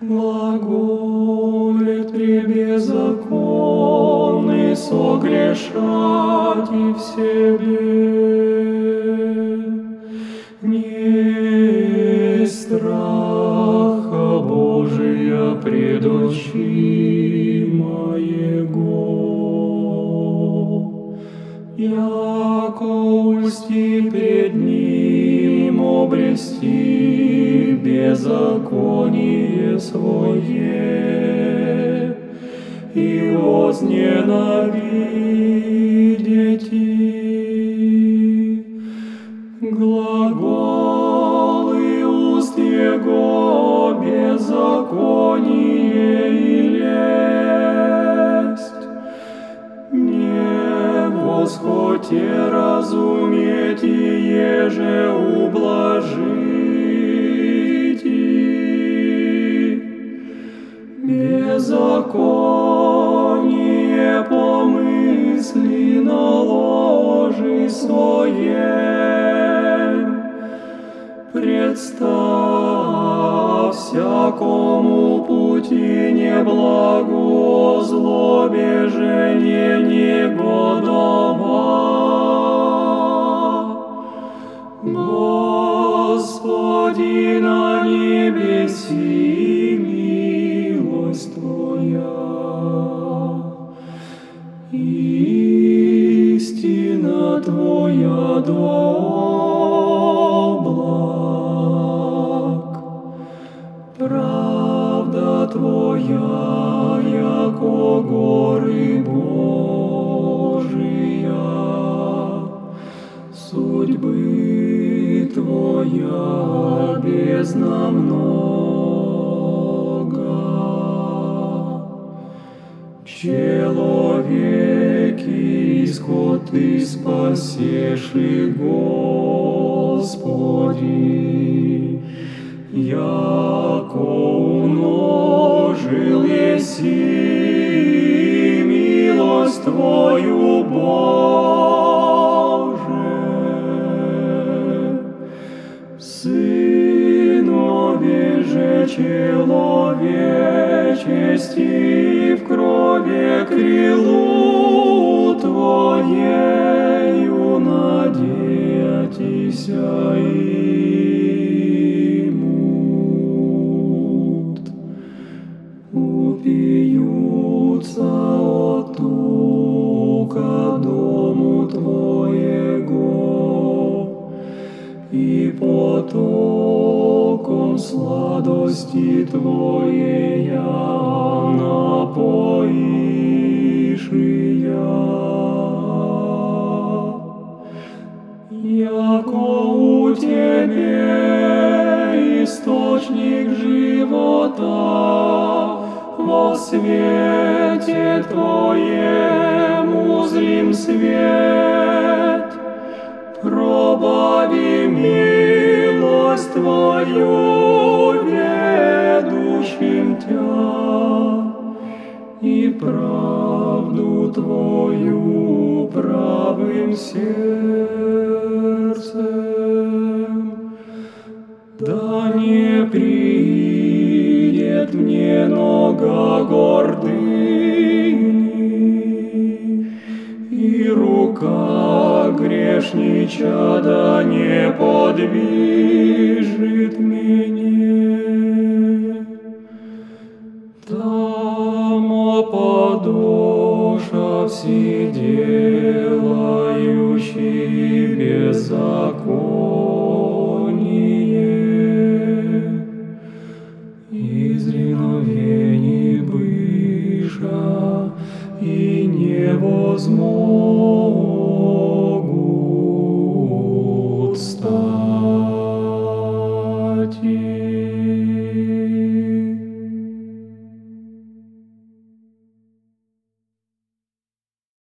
Глаголит пребезаконный согрешать и в себе. Не страха Божия пред моего, яко усти пред ним обрести беззаконие свое и возненавидеть глаголы уст Его беззаконие и лесть. Не восхоте и еже ублажить. Беззаконие помысли наложи своем. Представь всякому пути неблагу, злобе жене негодова. Господи на небеси Истина Твоя до облак, правда Твоя, яко горы Божия, судьбы Твоя бездна много. Человеки, исход Ты спасешь и Господи, яко умножил еси милость Твою, Боже. Сынове же человечести в крови крилу потоком сладости Твоей я напоишь я. Яко у Тебе источник живота, во свете Твоем узрим свет, пробави милость Твою, ведущим Тя, и правду Твою правым сердцем. Да не придет мне нога гордыни, Грешнича да не подвижит меня. Там оподоша все делающие беззаконие. Из реновений быша и невозможно ti.